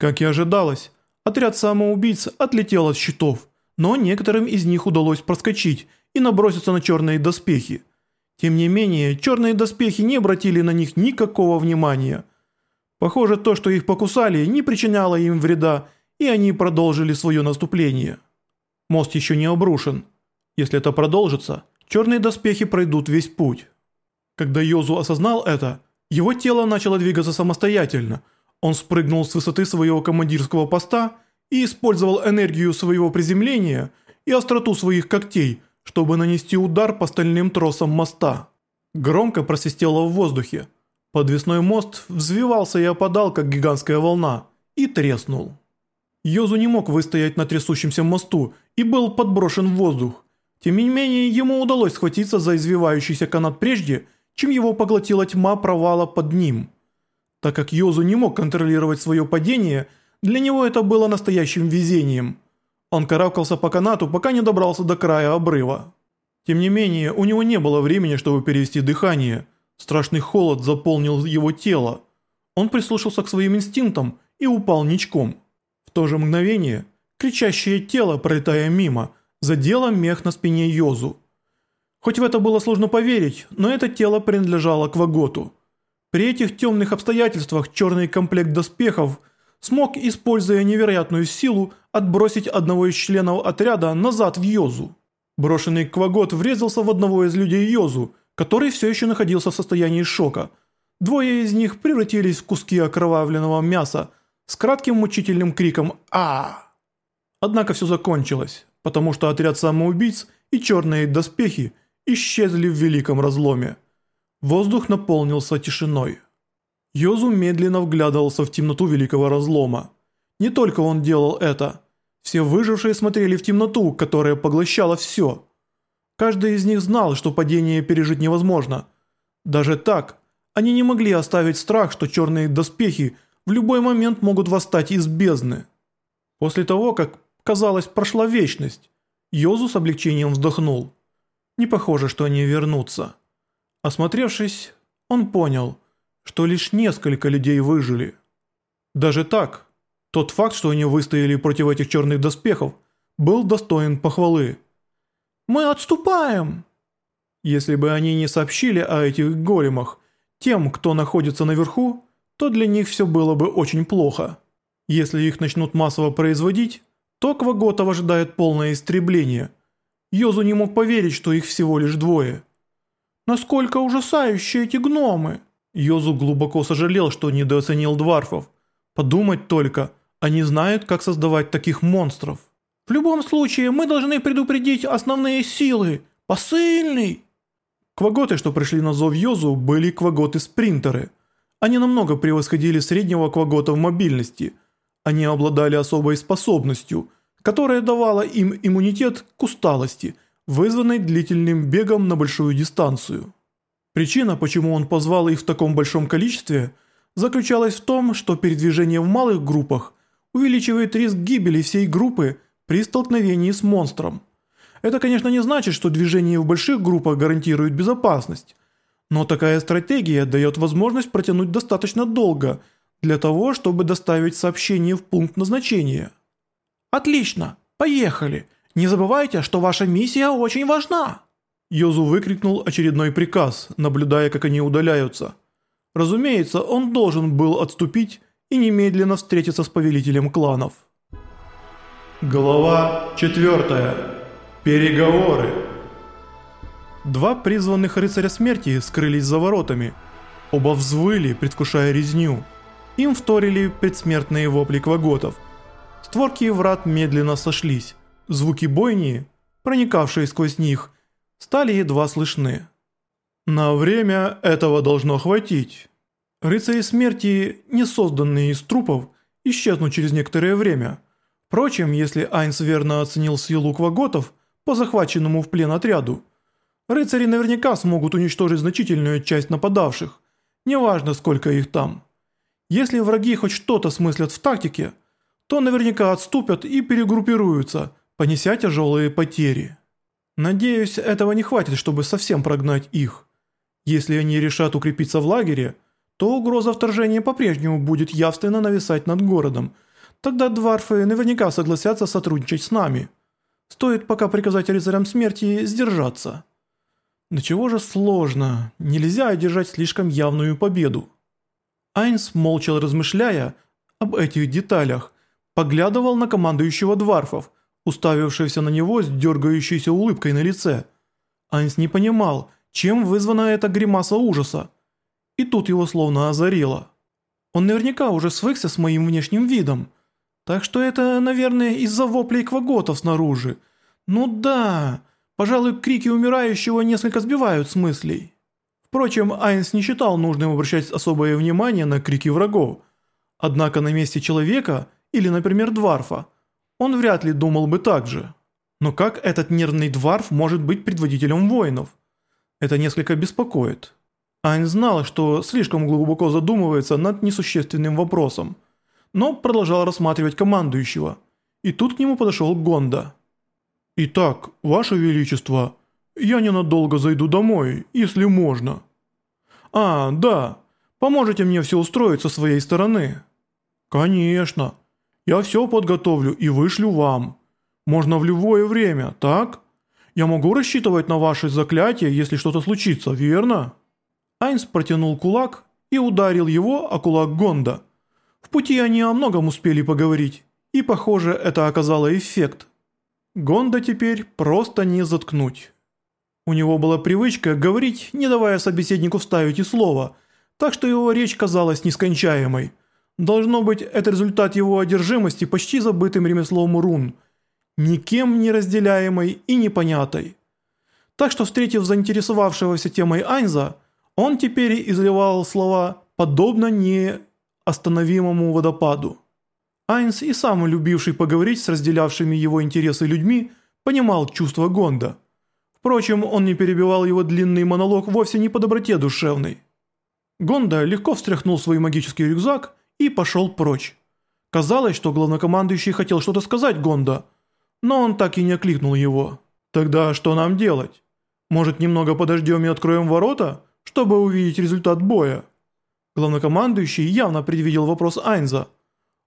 Как и ожидалось, отряд самоубийц отлетел от щитов, но некоторым из них удалось проскочить и наброситься на черные доспехи. Тем не менее, черные доспехи не обратили на них никакого внимания. Похоже, то, что их покусали, не причиняло им вреда, и они продолжили свое наступление. Мост еще не обрушен. Если это продолжится, черные доспехи пройдут весь путь. Когда Йозу осознал это, его тело начало двигаться самостоятельно. Он спрыгнул с высоты своего командирского поста и использовал энергию своего приземления и остроту своих когтей, чтобы нанести удар по стальным тросам моста. Громко просвистело в воздухе. Подвесной мост взвивался и опадал, как гигантская волна, и треснул. Йозу не мог выстоять на трясущемся мосту и был подброшен в воздух. Тем не менее, ему удалось схватиться за извивающийся канат прежде, чем его поглотила тьма провала под ним. Так как Йозу не мог контролировать свое падение, для него это было настоящим везением. Он карабкался по канату, пока не добрался до края обрыва. Тем не менее, у него не было времени, чтобы перевести дыхание. Страшный холод заполнил его тело. Он прислушался к своим инстинктам и упал ничком. В то же мгновение кричащее тело, пролетая мимо, задело мех на спине Йозу. Хоть в это было сложно поверить, но это тело принадлежало Кваготу. При этих темных обстоятельствах черный комплект доспехов смог, используя невероятную силу, отбросить одного из членов отряда назад в Йозу. Брошенный Квагот врезался в одного из людей Йозу, который все еще находился в состоянии шока. Двое из них превратились в куски окровавленного мяса с кратким мучительным криком а Однако все закончилось, потому что отряд самоубийц и черные доспехи исчезли в великом разломе. Воздух наполнился тишиной. Йозу медленно вглядывался в темноту великого разлома. Не только он делал это. Все выжившие смотрели в темноту, которая поглощала все. Каждый из них знал, что падение пережить невозможно. Даже так, они не могли оставить страх, что черные доспехи в любой момент могут восстать из бездны. После того, как, казалось, прошла вечность, Йозу с облегчением вздохнул. Не похоже, что они вернутся. Осмотревшись, он понял, что лишь несколько людей выжили. Даже так, тот факт, что они выстояли против этих черных доспехов, был достоин похвалы. «Мы отступаем!» Если бы они не сообщили о этих големах тем, кто находится наверху, то для них все было бы очень плохо. Если их начнут массово производить, то Кваготов ожидает полное истребление – Йозу не мог поверить, что их всего лишь двое. «Насколько ужасающие эти гномы!» Йозу глубоко сожалел, что недооценил дварфов. Подумать только, они знают, как создавать таких монстров. «В любом случае, мы должны предупредить основные силы. Посыльный!» Кваготы, что пришли на зов Йозу, были кваготы-спринтеры. Они намного превосходили среднего квагота в мобильности. Они обладали особой способностью – которая давала им иммунитет к усталости, вызванной длительным бегом на большую дистанцию. Причина, почему он позвал их в таком большом количестве, заключалась в том, что передвижение в малых группах увеличивает риск гибели всей группы при столкновении с монстром. Это, конечно, не значит, что движение в больших группах гарантирует безопасность, но такая стратегия дает возможность протянуть достаточно долго для того, чтобы доставить сообщение в пункт назначения – «Отлично! Поехали! Не забывайте, что ваша миссия очень важна!» Йозу выкрикнул очередной приказ, наблюдая, как они удаляются. Разумеется, он должен был отступить и немедленно встретиться с повелителем кланов. Глава 4. Переговоры. Два призванных рыцаря смерти скрылись за воротами. Оба взвыли, предвкушая резню. Им вторили предсмертные вопли кваготов – Створки врат медленно сошлись. Звуки бойни, проникавшие сквозь них, стали едва слышны. На время этого должно хватить. Рыцари смерти, не созданные из трупов, исчезнут через некоторое время. Впрочем, если Айнс верно оценил силу кваготов по захваченному в плен отряду, рыцари наверняка смогут уничтожить значительную часть нападавших, неважно сколько их там. Если враги хоть что-то смыслят в тактике – то наверняка отступят и перегруппируются, понеся тяжелые потери. Надеюсь, этого не хватит, чтобы совсем прогнать их. Если они решат укрепиться в лагере, то угроза вторжения по-прежнему будет явственно нависать над городом, тогда дварфы наверняка согласятся сотрудничать с нами. Стоит пока приказать рыцарям смерти сдержаться. Да чего же сложно, нельзя одержать слишком явную победу. Айнс, молча размышляя об этих деталях, поглядывал на командующего дварфов, уставившегося на него с дергающейся улыбкой на лице. Айнс не понимал, чем вызвана эта гримаса ужаса. И тут его словно озарило. Он наверняка уже свыкся с моим внешним видом. Так что это, наверное, из-за воплей кваготов снаружи. Ну да, пожалуй, крики умирающего несколько сбивают с мыслей. Впрочем, Айнс не считал нужным обращать особое внимание на крики врагов. Однако на месте человека, или, например, дварфа, он вряд ли думал бы так же. Но как этот нервный дварф может быть предводителем воинов? Это несколько беспокоит. Айн знал, что слишком глубоко задумывается над несущественным вопросом, но продолжал рассматривать командующего. И тут к нему подошел Гонда. «Итак, Ваше Величество, я ненадолго зайду домой, если можно». «А, да, поможете мне все устроить со своей стороны?» «Конечно. Я все подготовлю и вышлю вам. Можно в любое время, так? Я могу рассчитывать на ваши заклятия, если что-то случится, верно?» Айнс протянул кулак и ударил его о кулак Гонда. В пути они о многом успели поговорить, и, похоже, это оказало эффект. Гонда теперь просто не заткнуть. У него была привычка говорить, не давая собеседнику вставить и слова, так что его речь казалась нескончаемой. Должно быть, это результат его одержимости почти забытым ремеслом рун, никем не разделяемой и непонятой. Так что, встретив заинтересовавшегося темой Айнза, он теперь изливал слова подобно неостановимому водопаду. Айнс и сам любивший поговорить с разделявшими его интересы людьми, понимал чувства Гонда. Впрочем, он не перебивал его длинный монолог вовсе не по доброте душевной. Гонда легко встряхнул свой магический рюкзак и пошел прочь. Казалось, что главнокомандующий хотел что-то сказать Гонда, но он так и не окликнул его. «Тогда что нам делать? Может, немного подождем и откроем ворота?» чтобы увидеть результат боя. Главнокомандующий явно предвидел вопрос Айнза.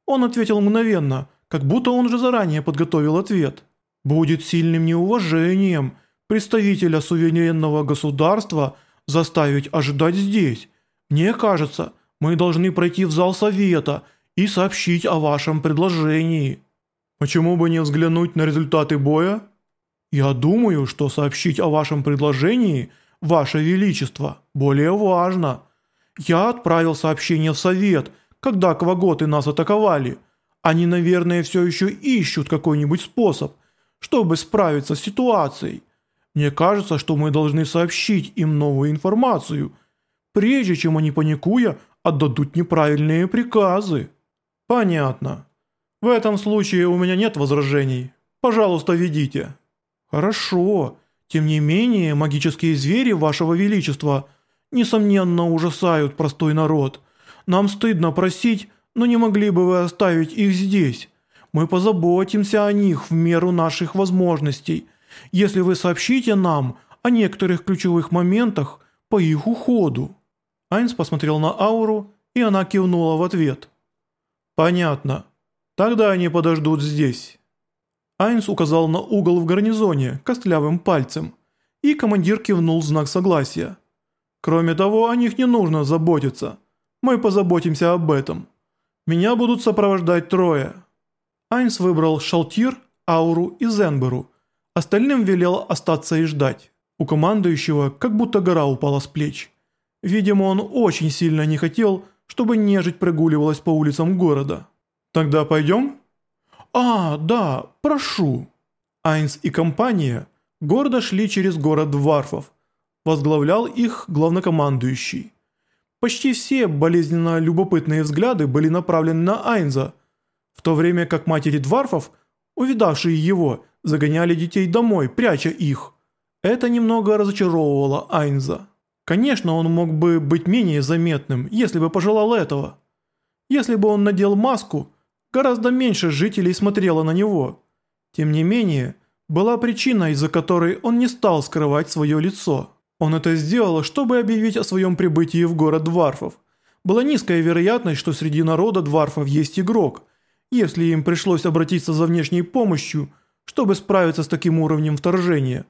Он ответил мгновенно, как будто он же заранее подготовил ответ. «Будет сильным неуважением представителя суверенного государства заставить ожидать здесь. Мне кажется, мы должны пройти в зал совета и сообщить о вашем предложении». «Почему бы не взглянуть на результаты боя?» «Я думаю, что сообщить о вашем предложении – «Ваше Величество, более важно. Я отправил сообщение в совет, когда кваготы нас атаковали. Они, наверное, все еще ищут какой-нибудь способ, чтобы справиться с ситуацией. Мне кажется, что мы должны сообщить им новую информацию, прежде чем они, паникуя, отдадут неправильные приказы». «Понятно. В этом случае у меня нет возражений. Пожалуйста, ведите». «Хорошо. Тем не менее, магические звери, вашего величества, несомненно ужасают простой народ. Нам стыдно просить, но не могли бы вы оставить их здесь? Мы позаботимся о них в меру наших возможностей, если вы сообщите нам о некоторых ключевых моментах по их уходу». Айнс посмотрел на ауру, и она кивнула в ответ. «Понятно. Тогда они подождут здесь». Айнс указал на угол в гарнизоне костлявым пальцем, и командир кивнул знак согласия. «Кроме того, о них не нужно заботиться. Мы позаботимся об этом. Меня будут сопровождать трое». Айнс выбрал Шалтир, Ауру и Зенберу. Остальным велел остаться и ждать. У командующего как будто гора упала с плеч. Видимо, он очень сильно не хотел, чтобы нежить прогуливалась по улицам города. «Тогда пойдем?» «А, да, прошу». Айнс и компания гордо шли через город Дварфов. Возглавлял их главнокомандующий. Почти все болезненно любопытные взгляды были направлены на Айнза, в то время как матери Дварфов, увидавшие его, загоняли детей домой, пряча их. Это немного разочаровывало Айнза. Конечно, он мог бы быть менее заметным, если бы пожелал этого. Если бы он надел маску, Гораздо меньше жителей смотрело на него. Тем не менее, была причина, из-за которой он не стал скрывать свое лицо. Он это сделал, чтобы объявить о своем прибытии в город Дварфов. Была низкая вероятность, что среди народа Дварфов есть игрок. если им пришлось обратиться за внешней помощью, чтобы справиться с таким уровнем вторжения.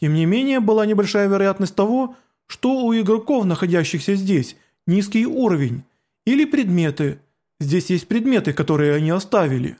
Тем не менее, была небольшая вероятность того, что у игроков, находящихся здесь, низкий уровень, или предметы. Здесь есть предметы, которые они оставили.